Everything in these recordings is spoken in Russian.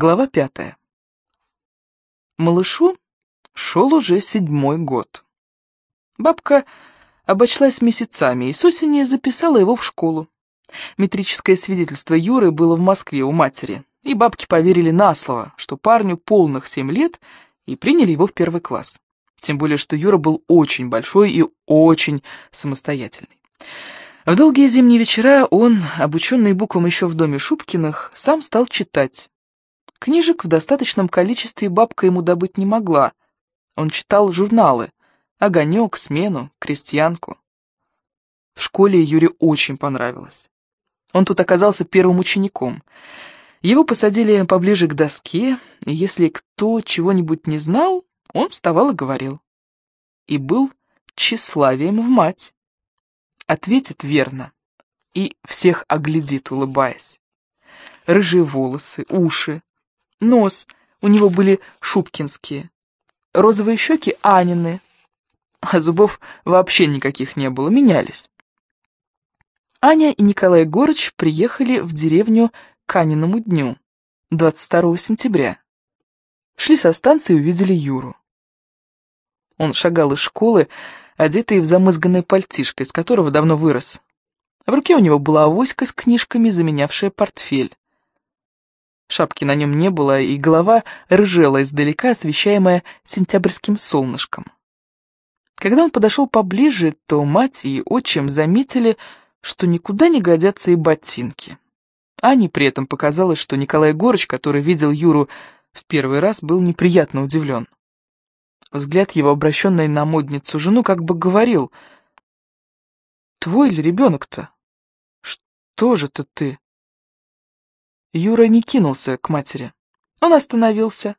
Глава пятая. Малышу шел уже седьмой год. Бабка обочлась месяцами и с осени записала его в школу. Метрическое свидетельство Юры было в Москве у матери, и бабки поверили на слово, что парню полных семь лет, и приняли его в первый класс. Тем более, что Юра был очень большой и очень самостоятельный. В долгие зимние вечера он, обученный буквам еще в доме Шубкиных, сам стал читать Книжек в достаточном количестве бабка ему добыть не могла. Он читал журналы «Огонек», «Смену», «Крестьянку». В школе Юре очень понравилось. Он тут оказался первым учеником. Его посадили поближе к доске, и если кто чего-нибудь не знал, он вставал и говорил. И был тщеславием в мать. Ответит верно и всех оглядит, улыбаясь. Рыжие волосы, уши, Нос у него были шубкинские, розовые щеки Анины, а зубов вообще никаких не было, менялись. Аня и Николай Горыч приехали в деревню к Аниному дню, 22 сентября. Шли со станции и увидели Юру. Он шагал из школы, одетый в замызганное пальтишко, из которого давно вырос. В руке у него была авоська с книжками, заменявшая портфель. Шапки на нем не было, и голова рыжела издалека, освещаемая сентябрьским солнышком. Когда он подошел поближе, то мать и отчим заметили, что никуда не годятся и ботинки. Ане при этом показалось, что Николай Горыч, который видел Юру в первый раз, был неприятно удивлен. Взгляд его, обращенный на модницу жену, как бы говорил, «Твой ли ребенок-то? Что же-то ты?» Юра не кинулся к матери. Он остановился,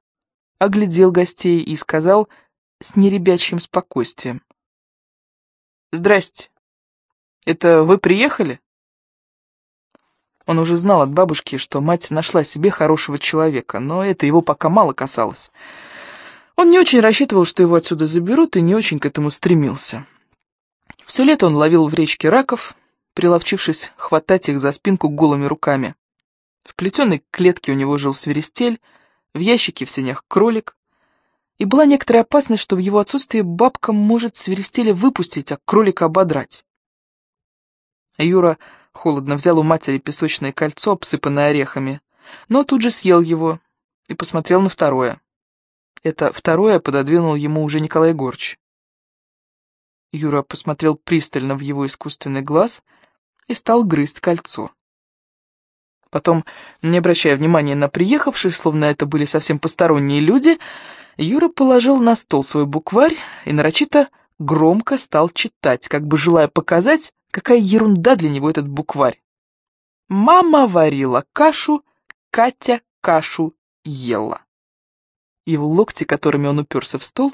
оглядел гостей и сказал с неребячьим спокойствием. «Здрасте. Это вы приехали?» Он уже знал от бабушки, что мать нашла себе хорошего человека, но это его пока мало касалось. Он не очень рассчитывал, что его отсюда заберут, и не очень к этому стремился. Все лето он ловил в речке раков, приловчившись хватать их за спинку голыми руками. В плетеной клетке у него жил свиристель, в ящике в сенях кролик, и была некоторая опасность, что в его отсутствие бабка может свиристеля выпустить, а кролика ободрать. Юра холодно взял у матери песочное кольцо, обсыпанное орехами, но тут же съел его и посмотрел на второе. Это второе пододвинул ему уже Николай Горч. Юра посмотрел пристально в его искусственный глаз и стал грызть кольцо. Потом, не обращая внимания на приехавших, словно это были совсем посторонние люди, Юра положил на стол свой букварь и нарочито громко стал читать, как бы желая показать, какая ерунда для него этот букварь. «Мама варила кашу, Катя кашу ела». Его локти, которыми он уперся в стол,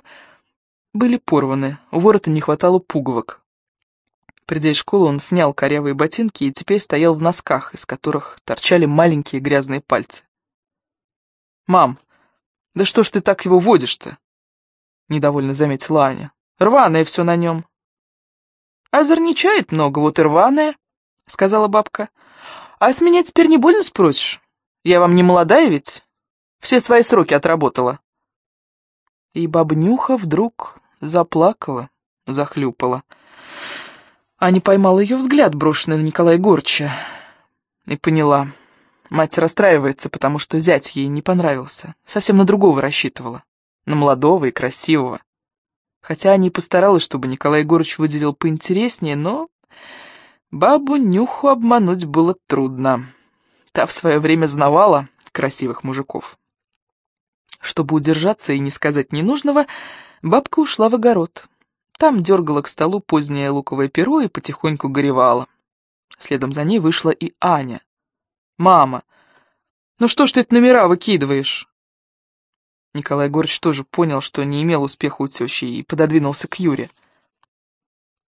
были порваны, у ворота не хватало пуговок. Придя из школы, он снял корявые ботинки и теперь стоял в носках, из которых торчали маленькие грязные пальцы. «Мам, да что ж ты так его водишь-то?» — недовольно заметила Аня. «Рваное все на нем». «Озорничает много, вот и рваное», — сказала бабка. «А с меня теперь не больно спросишь? Я вам не молодая ведь? Все свои сроки отработала». И баба Нюха вдруг заплакала, захлюпала. Аня поймала ее взгляд, брошенный на Николая Горча, и поняла. Мать расстраивается, потому что зять ей не понравился. Совсем на другого рассчитывала. На молодого и красивого. Хотя Аня и постаралась, чтобы Николай Егорыч выделил поинтереснее, но бабу Нюху обмануть было трудно. Та в свое время знавала красивых мужиков. Чтобы удержаться и не сказать ненужного, бабка ушла в огород. Там дергала к столу позднее луковое перо и потихоньку горевала. Следом за ней вышла и Аня. «Мама, ну что ж ты это номера выкидываешь?» Николай Горч тоже понял, что не имел успеха у тещи, и пододвинулся к Юре.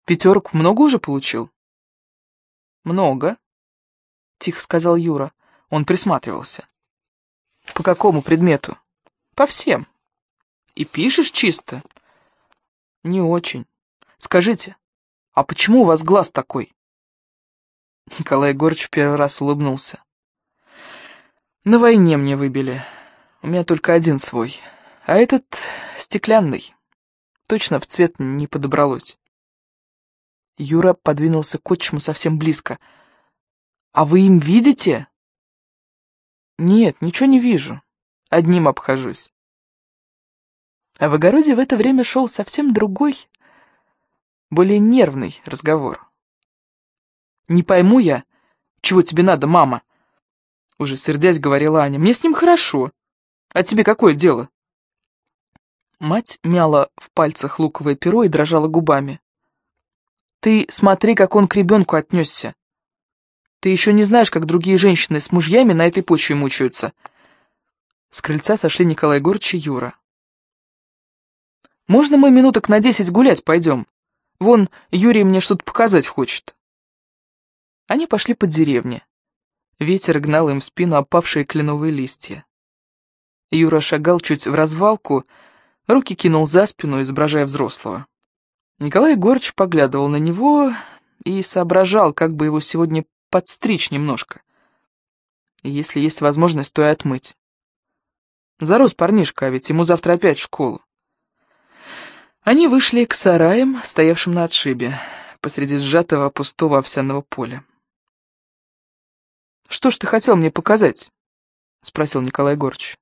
«Пятерок много уже получил?» «Много», — тихо сказал Юра. Он присматривался. «По какому предмету?» «По всем». «И пишешь чисто?» «Не очень. Скажите, а почему у вас глаз такой?» Николай Егорыч первый раз улыбнулся. «На войне мне выбили. У меня только один свой, а этот стеклянный. Точно в цвет не подобралось. Юра подвинулся к отчиму совсем близко. «А вы им видите?» «Нет, ничего не вижу. Одним обхожусь». А в огороде в это время шел совсем другой, более нервный разговор. «Не пойму я, чего тебе надо, мама?» Уже сердясь говорила Аня. «Мне с ним хорошо. А тебе какое дело?» Мать мяла в пальцах луковое перо и дрожала губами. Ты смотри, как он к ребенку отнесся. Ты еще не знаешь, как другие женщины с мужьями на этой почве мучаются. С крыльца сошли Николай Егорыч и Юра. «Можно мы минуток на десять гулять пойдем? Вон, Юрий мне что-то показать хочет». Они пошли по деревне. Ветер гнал им в спину опавшие кленовые листья. Юра шагал чуть в развалку, руки кинул за спину, изображая взрослого. Николай Егорыч поглядывал на него и соображал, как бы его сегодня подстричь немножко. Если есть возможность, то и отмыть. Зарос парнишка, а ведь ему завтра опять в школу. Они вышли к сараям, стоявшим на отшибе, посреди сжатого пустого овсяного поля. «Что ж ты хотел мне показать?» — спросил Николай Егорыч.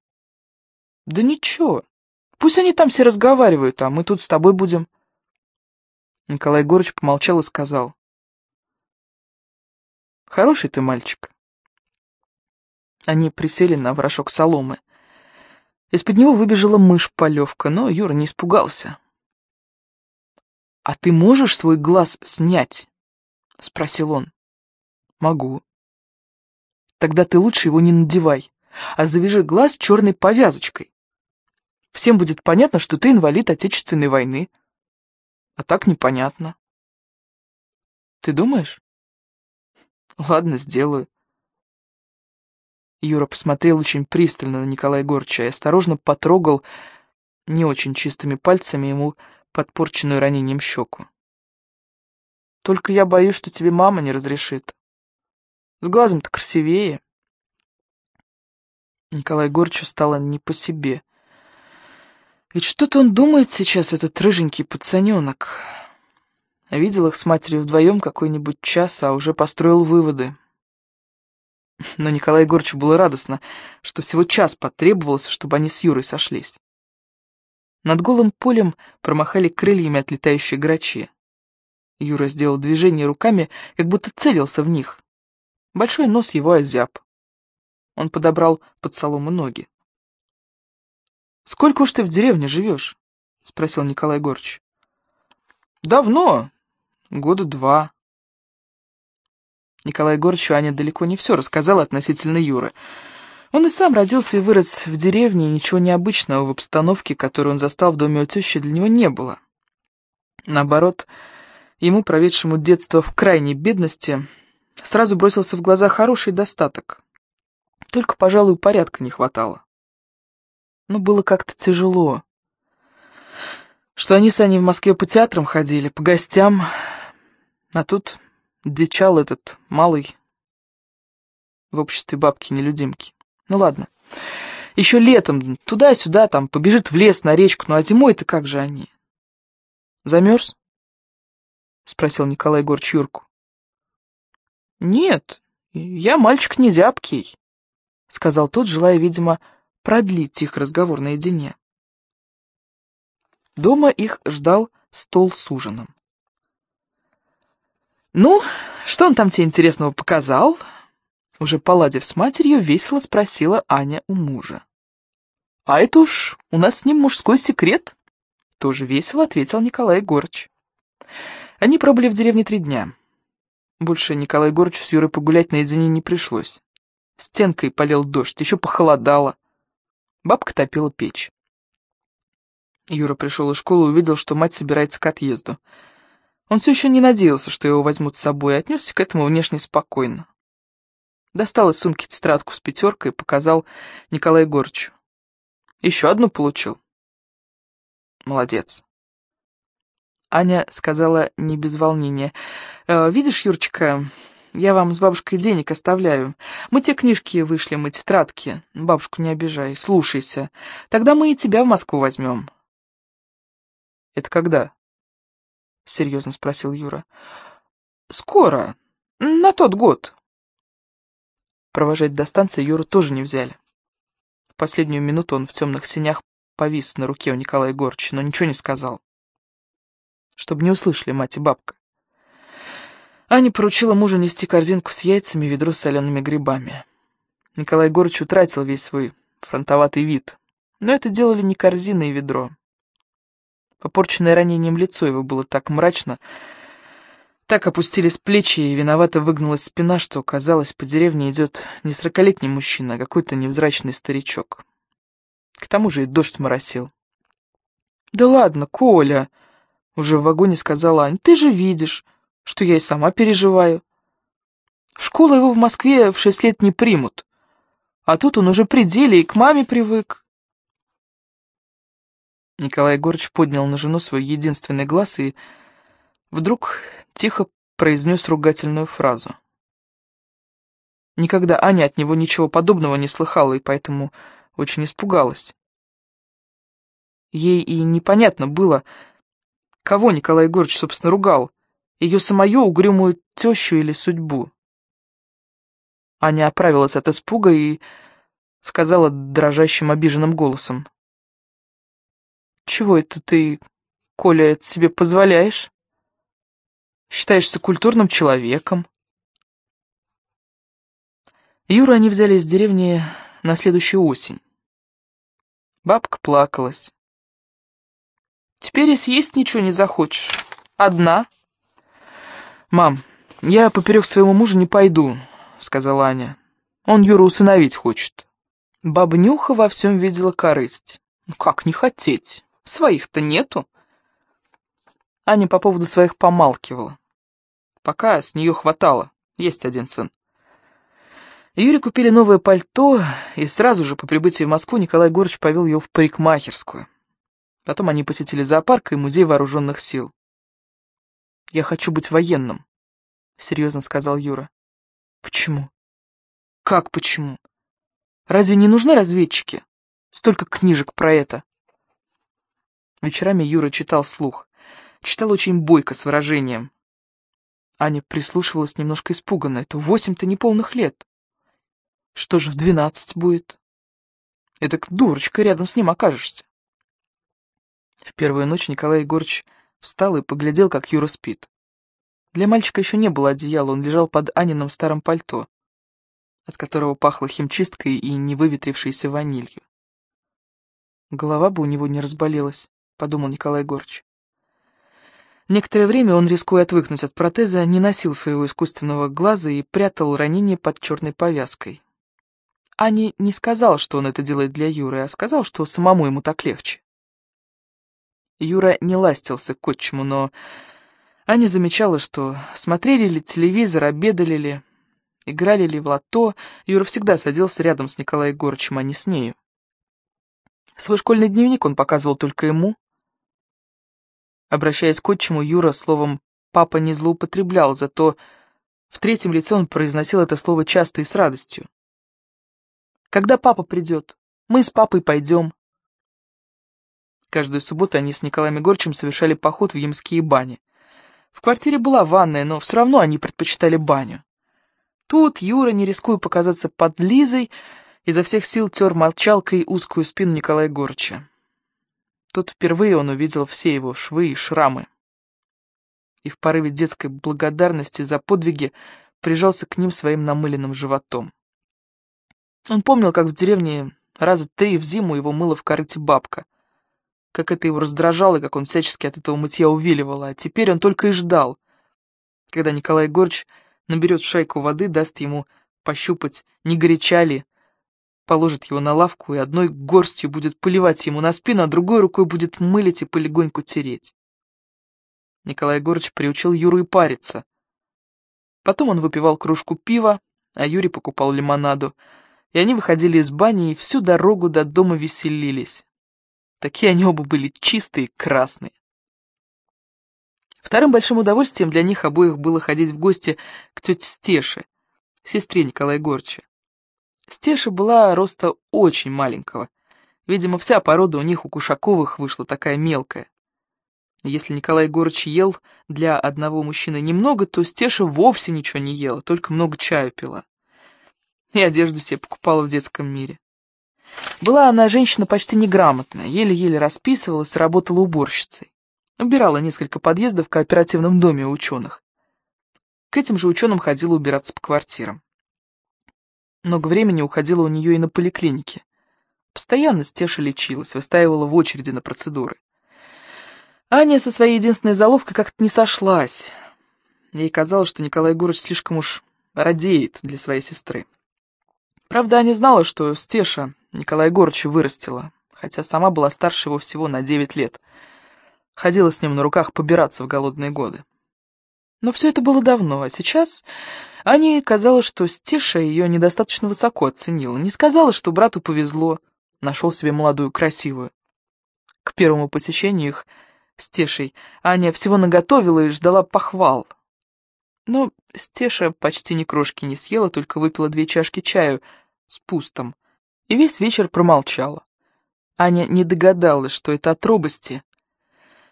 «Да ничего. Пусть они там все разговаривают, а мы тут с тобой будем». Николай Егорыч помолчал и сказал. «Хороший ты мальчик». Они присели на ворошок соломы. Из-под него выбежала мышь-полевка, но Юра не испугался. «А ты можешь свой глаз снять?» — спросил он. «Могу». «Тогда ты лучше его не надевай, а завяжи глаз черной повязочкой. Всем будет понятно, что ты инвалид Отечественной войны». А так непонятно. Ты думаешь? Ладно, сделаю. Юра посмотрел очень пристально на Николая Горча и осторожно потрогал не очень чистыми пальцами ему подпорченную ранением щеку. Только я боюсь, что тебе мама не разрешит. С глазом-то красивее. Николай Горчу стало не по себе. Ведь что-то он думает сейчас, этот рыженький пацаненок. Видел их с матерью вдвоем какой-нибудь час, а уже построил выводы. Но Николаю Егорычу было радостно, что всего час потребовалось, чтобы они с Юрой сошлись. Над голым полем промахали крыльями отлетающие грачи. Юра сделал движение руками, как будто целился в них. Большой нос его озяб. Он подобрал под солому ноги. «Сколько уж ты в деревне живешь?» — спросил Николай Горч. «Давно. Года два». Николай Горчу Аня далеко не все рассказала относительно Юры. Он и сам родился и вырос в деревне, и ничего необычного в обстановке, которую он застал в доме у тещи, для него не было. Наоборот, ему, проведшему детство в крайней бедности, сразу бросился в глаза хороший достаток. Только, пожалуй, порядка не хватало но было как-то тяжело. Что они с Аней в Москве по театрам ходили, по гостям, а тут дичал этот малый в обществе бабки-нелюдимки. Ну ладно, еще летом туда-сюда, там, побежит в лес, на речку, ну а зимой-то как же они? Замерз? Спросил Николай Егорыч Юрку. Нет, я мальчик не зябкий, сказал тот, желая, видимо, продлить их разговор наедине. Дома их ждал стол с ужином. «Ну, что он там тебе интересного показал?» Уже поладив с матерью, весело спросила Аня у мужа. «А это уж у нас с ним мужской секрет», — тоже весело ответил Николай Егорыч. Они пробыли в деревне три дня. Больше Николаю Егорычу с Юрой погулять наедине не пришлось. Стенкой полил дождь, еще похолодало. Бабка топила печь. Юра пришел из школы и увидел, что мать собирается к отъезду. Он все еще не надеялся, что его возьмут с собой, и отнесся к этому внешне спокойно. Достал из сумки тетрадку с пятеркой и показал Николаю Егорычу. «Еще одну получил?» «Молодец». Аня сказала не без волнения. «Э, «Видишь, Юрчика, Я вам с бабушкой денег оставляю. Мы те книжки вышлем и тетрадки. Бабушку не обижай, слушайся. Тогда мы и тебя в Москву возьмем. Это когда? Серьезно спросил Юра. Скоро. На тот год. Провожать до станции Юру тоже не взяли. В последнюю минуту он в темных синях повис на руке у Николая Егорыча, но ничего не сказал. Чтобы не услышали мать и бабка. Аня поручила мужу нести корзинку с яйцами и ведро с солеными грибами. Николай Егорыч утратил весь свой фронтоватый вид, но это делали не корзина и ведро. Попорченное ранением лицо его было так мрачно, так опустились плечи и виновато выгнулась спина, что, казалось, по деревне идет не сорокалетний мужчина, а какой-то невзрачный старичок. К тому же и дождь моросил. «Да ладно, Коля!» — уже в вагоне сказала Аня. «Ты же видишь, что я и сама переживаю. В школу его в Москве в шесть лет не примут, а тут он уже при деле и к маме привык». Николай Егорович поднял на жену свой единственный глаз и вдруг тихо произнес ругательную фразу. Никогда Аня от него ничего подобного не слыхала, и поэтому очень испугалась. Ей и непонятно было, кого Николай Егорович, собственно, ругал, ее самую угрюмую тещу или судьбу. Аня оправилась от испуга и сказала дрожащим обиженным голосом. «Чего это ты, Коля, себе позволяешь?» Считаешься культурным человеком. Юру они взяли из деревни на следующую осень. Бабка плакалась. «Теперь и съесть ничего не захочешь. Одна?» «Мам, я поперек своему мужу не пойду», — сказала Аня. «Он Юру усыновить хочет». Баба Нюха во всем видела корысть. «Ну как не хотеть? Своих-то нету». Аня по поводу своих помалкивала. Пока с нее хватало, есть один сын. Юре купили новое пальто, и сразу же по прибытии в Москву Николай Егорович повел ее в парикмахерскую. Потом они посетили зоопарк и музей вооруженных сил. «Я хочу быть военным», — серьезно сказал Юра. «Почему?» «Как почему? Разве не нужны разведчики? Столько книжек про это». Вечерами Юра читал вслух. Читал очень бойко, с выражением. Аня прислушивалась немножко испуганно. Это восемь-то неполных лет. Что же в двенадцать будет? Это дурочка рядом с ним окажешься. В первую ночь Николай Егорович встал и поглядел, как Юра спит. Для мальчика еще не было одеяла, он лежал под Анином старом пальто, от которого пахло химчисткой и невыветрившейся ванилью. Голова бы у него не разболелась, подумал Николай Егорович. Некоторое время он, рискуя отвыкнуть от протеза, не носил своего искусственного глаза и прятал ранение под черной повязкой. Ани не сказал, что он это делает для Юры, а сказал, что самому ему так легче. Юра не ластился к отчиму, но Аня замечала, что смотрели ли телевизор, обедали ли, играли ли в лото, Юра всегда садился рядом с Николаем Егорычем, а не с нею. Свой школьный дневник он показывал только ему, Обращаясь к отчиму, Юра словом «папа» не злоупотреблял, зато в третьем лице он произносил это слово часто и с радостью. «Когда папа придет? Мы с папой пойдем». Каждую субботу они с Николаем Егорчем совершали поход в ямские бани. В квартире была ванная, но все равно они предпочитали баню. Тут Юра, не рискуя показаться под Лизой, изо всех сил тер молчалкой узкую спину Николая Егорыча. Тут впервые он увидел все его швы и шрамы. И в порыве детской благодарности за подвиги прижался к ним своим намыленным животом. Он помнил, как в деревне раза три в зиму его мыло в корыте бабка. Как это его раздражало, и как он всячески от этого мытья увиливал, а теперь он только и ждал, когда Николай Егорыч наберет шайку воды, даст ему пощупать, не горяча ли, положит его на лавку и одной горстью будет поливать ему на спину, а другой рукой будет мылить и полегоньку тереть. Николай Егорыч приучил Юру и париться. Потом он выпивал кружку пива, а Юрий покупал лимонаду, и они выходили из бани и всю дорогу до дома веселились. Такие они оба были чистые, красные. Вторым большим удовольствием для них обоих было ходить в гости к тете Стеше, сестре Николая Горча. Стеша была роста очень маленького. Видимо, вся порода у них, у Кушаковых, вышла такая мелкая. Если Николай Егорыч ел для одного мужчины немного, то Стеша вовсе ничего не ела, только много чаю пила. И одежду себе покупала в детском мире. Была она женщина почти неграмотная, еле-еле расписывалась, работала уборщицей. Убирала несколько подъездов в кооперативном доме у ученых. К этим же ученым ходила убираться по квартирам. Много времени уходило у нее и на поликлинике. Постоянно Стеша лечилась, выстаивала в очереди на процедуры. Аня со своей единственной заловкой как-то не сошлась. Ей казалось, что Николай Егорович слишком уж радеет для своей сестры. Правда, Аня знала, что Стеша Николая Егорыча вырастила, хотя сама была старше его всего на девять лет. Ходила с ним на руках побираться в голодные годы. Но все это было давно, а сейчас Ане казалось, что Стеша ее недостаточно высоко оценила. Не сказала, что брату повезло, нашел себе молодую красивую. К первому посещению их Стешей Аня всего наготовила и ждала похвал. Но Стеша почти ни крошки не съела, только выпила две чашки чаю с пустом, и весь вечер промолчала. Аня не догадалась, что это от робости,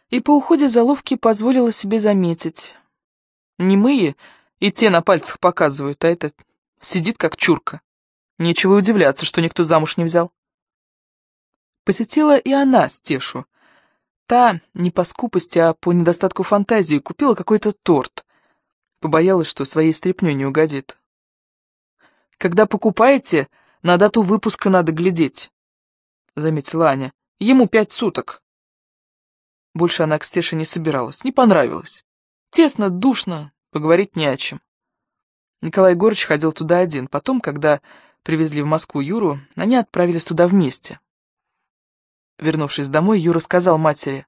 и по уходе заловки позволила себе заметить. Немые и те на пальцах показывают, а этот сидит как чурка. Нечего удивляться, что никто замуж не взял. Посетила и она Стешу, Та, не по скупости, а по недостатку фантазии, купила какой-то торт. Побоялась, что своей стряпнёй не угодит. «Когда покупаете, на дату выпуска надо глядеть», — заметила Аня. «Ему пять суток». Больше она к Стеше не собиралась, не понравилось. Тесно, душно, поговорить не о чем. Николай Егорыч ходил туда один, потом, когда привезли в Москву Юру, они отправились туда вместе. Вернувшись домой, Юра сказал матери,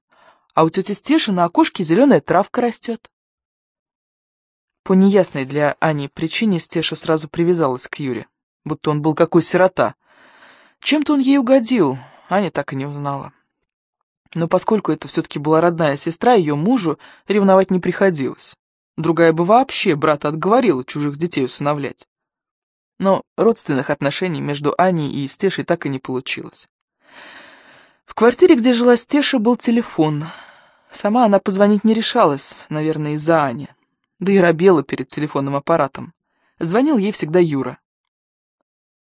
«А у тети Стеши на окошке зеленая травка растет». По неясной для Ани причине Стеша сразу привязалась к Юре, будто он был какой сирота. Чем-то он ей угодил, Аня так и не узнала. Но поскольку это все-таки была родная сестра, ее мужу ревновать не приходилось. Другая бы вообще брата отговорила чужих детей усыновлять. Но родственных отношений между Аней и Стешей так и не получилось. В квартире, где жила Стеша, был телефон. Сама она позвонить не решалась, наверное, из-за Ани. Да и робела перед телефонным аппаратом. Звонил ей всегда Юра.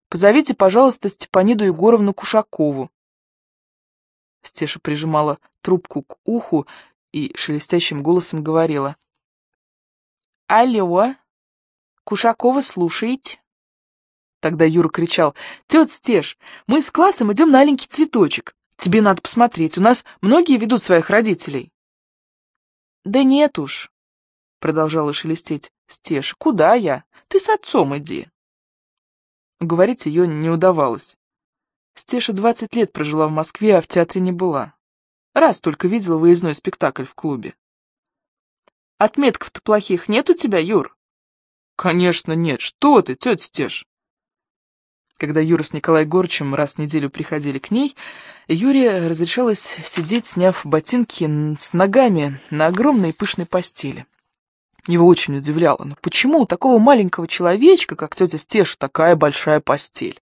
«Позовите, пожалуйста, Степаниду Егоровну Кушакову». Стеша прижимала трубку к уху и шелестящим голосом говорила. «Алло, Кушакова слушаете?» Тогда Юра кричал. «Тетя Стеш, мы с классом идем на аленький цветочек. Тебе надо посмотреть, у нас многие ведут своих родителей. Да нет уж, продолжала шелестеть Стеша, куда я? Ты с отцом иди. Говорить ее не удавалось. Стеша двадцать лет прожила в Москве, а в театре не была. Раз только видела выездной спектакль в клубе. Отметков-то плохих нет у тебя, Юр? Конечно нет, что ты, тетя Стеш. Когда Юра с Николаем Горчем раз в неделю приходили к ней, Юре разрешалось сидеть, сняв ботинки с ногами на огромной пышной постели. Его очень удивляло, но почему у такого маленького человечка, как тетя Стеша, такая большая постель?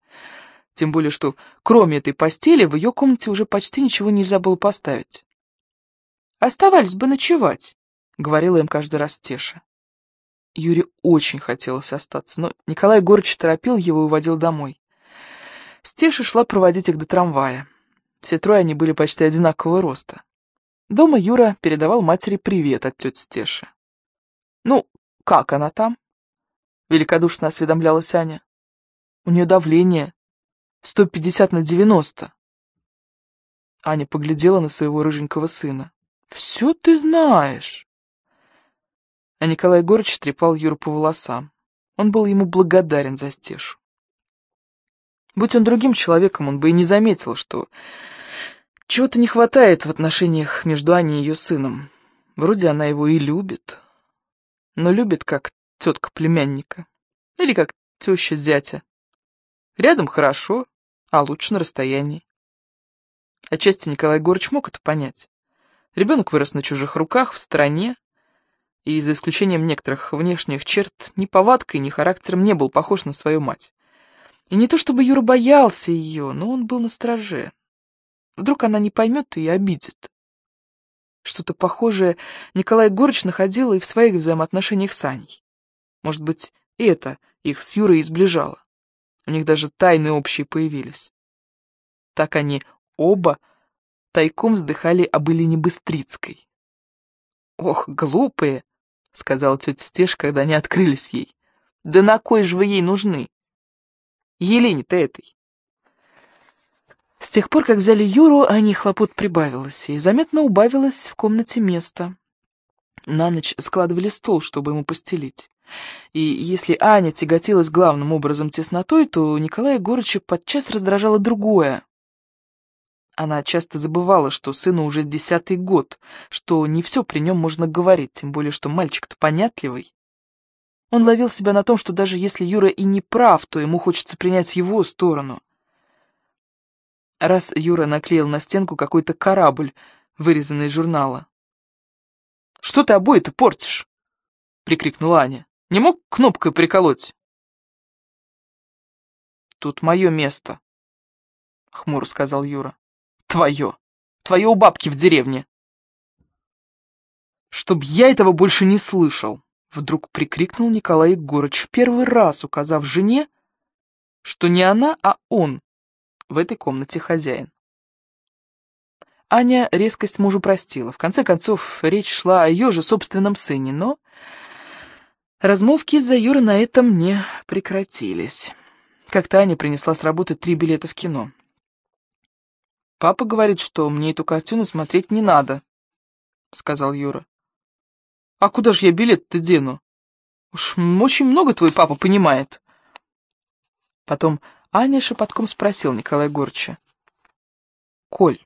Тем более, что кроме этой постели в ее комнате уже почти ничего нельзя было поставить. «Оставались бы ночевать», — говорила им каждый раз Стеша. Юре очень хотелось остаться, но Николай Горыч торопил его и уводил домой. Стеша шла проводить их до трамвая. Все трое они были почти одинакового роста. Дома Юра передавал матери привет от тети Стеши. «Ну, как она там?» — великодушно осведомлялась Аня. «У нее давление. 150 на 90». Аня поглядела на своего рыженького сына. «Все ты знаешь!» А Николай Егорыч трепал Юру по волосам. Он был ему благодарен за Стешу. Будь он другим человеком, он бы и не заметил, что чего-то не хватает в отношениях между Аней и ее сыном. Вроде она его и любит, но любит как тетка племянника или как теща зятя. Рядом хорошо, а лучше на расстоянии. Отчасти Николай Егорович мог это понять. Ребенок вырос на чужих руках, в стране, и за исключением некоторых внешних черт ни повадкой, ни характером не был похож на свою мать. И не то чтобы Юра боялся ее, но он был настороже. Вдруг она не поймет и обидит. Что-то похожее Николай Горыч находил и в своих взаимоотношениях с Аней. Может быть, это их с Юрой изближало. У них даже тайны общие появились. Так они оба тайком вздыхали об Илине Быстрицкой. «Ох, глупые!» — сказала тетя Стеж, когда они открылись ей. «Да на кой же вы ей нужны? Елене-то этой!» С тех пор, как взяли Юру, Ане хлопот прибавилось, и заметно убавилось в комнате место. На ночь складывали стол, чтобы ему постелить. И если Аня тяготилась главным образом теснотой, то Николая Егорыча подчас раздражало другое. Она часто забывала, что сыну уже десятый год, что не все при нем можно говорить, тем более, что мальчик-то понятливый. Он ловил себя на том, что даже если Юра и не прав, то ему хочется принять его сторону. Раз Юра наклеил на стенку какой-то корабль, вырезанный из журнала. «Что ты обои-то портишь?» — прикрикнула Аня. «Не мог кнопкой приколоть?» «Тут мое место», — хмуро сказал Юра. «Твое. Твое у бабки в деревне». «Чтоб я этого больше не слышал», — вдруг прикрикнул Николай Егорыч, в первый раз указав жене, что не она, а он в этой комнате хозяин. Аня резкость мужу простила. В конце концов, речь шла о ее же собственном сыне, но размолвки из-за Юры на этом не прекратились. Как-то Аня принесла с работы три билета в кино. «Папа говорит, что мне эту картину смотреть не надо», — сказал Юра. «А куда же я билет-то дену? Уж очень много твой папа понимает». Потом Аня шепотком спросил Николая Горча. «Коль,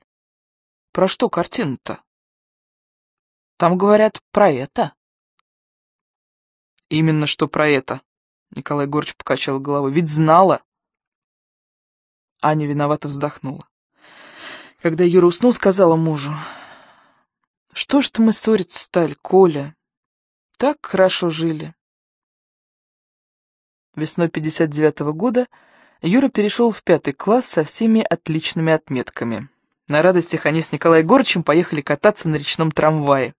про что картина-то?» «Там говорят про это». «Именно что про это», — Николай Горч покачал головой. «Ведь знала». Аня виновато вздохнула. Когда Юра уснул, сказала мужу. «Что ж ты мы ссориться стали, Коля? Так хорошо жили». Весной 59-го года Юра перешел в пятый класс со всеми отличными отметками. На радостях они с Николаем Горчем поехали кататься на речном трамвае.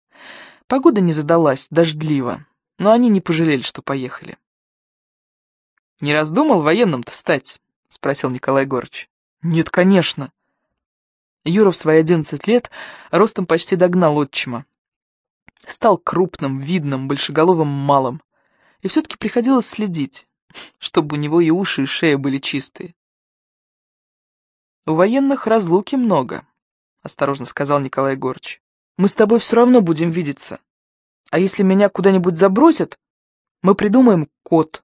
Погода не задалась, дождливо, но они не пожалели, что поехали. «Не раздумал военным-то стать?» — спросил Николай Горч. «Нет, конечно». Юра в свои одиннадцать лет ростом почти догнал отчима. Стал крупным, видным, большеголовым малым. И все-таки приходилось следить чтобы у него и уши, и шея были чистые. «У военных разлуки много», — осторожно сказал Николай Горч. «Мы с тобой все равно будем видеться. А если меня куда-нибудь забросят, мы придумаем код».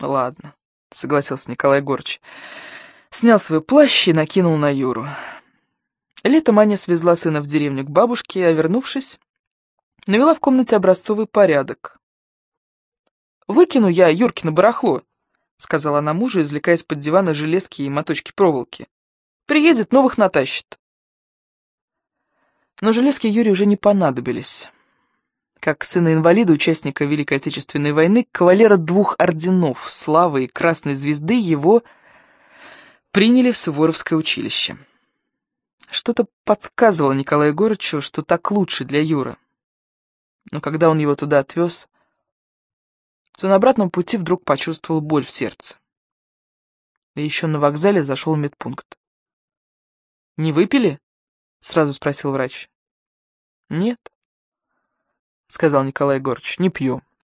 «Ладно», — согласился Николай Горч. Снял свой плащ и накинул на Юру. Летом Аня свезла сына в деревню к бабушке, а вернувшись, навела в комнате образцовый порядок. Выкину я Юркино барахло», — сказала она мужу, извлекая из-под дивана железки и моточки проволоки. «Приедет, новых натащит». Но железки Юре уже не понадобились. Как сына инвалида, участника Великой Отечественной войны, кавалера двух орденов, славы и красной звезды, его приняли в Суворовское училище. Что-то подсказывало Николаю Егорычу, что так лучше для Юры. Но когда он его туда отвез, то на обратном пути вдруг почувствовал боль в сердце. И еще на вокзале зашел в медпункт. «Не выпили?» — сразу спросил врач. «Нет», — сказал Николай Егорович, — «не пью».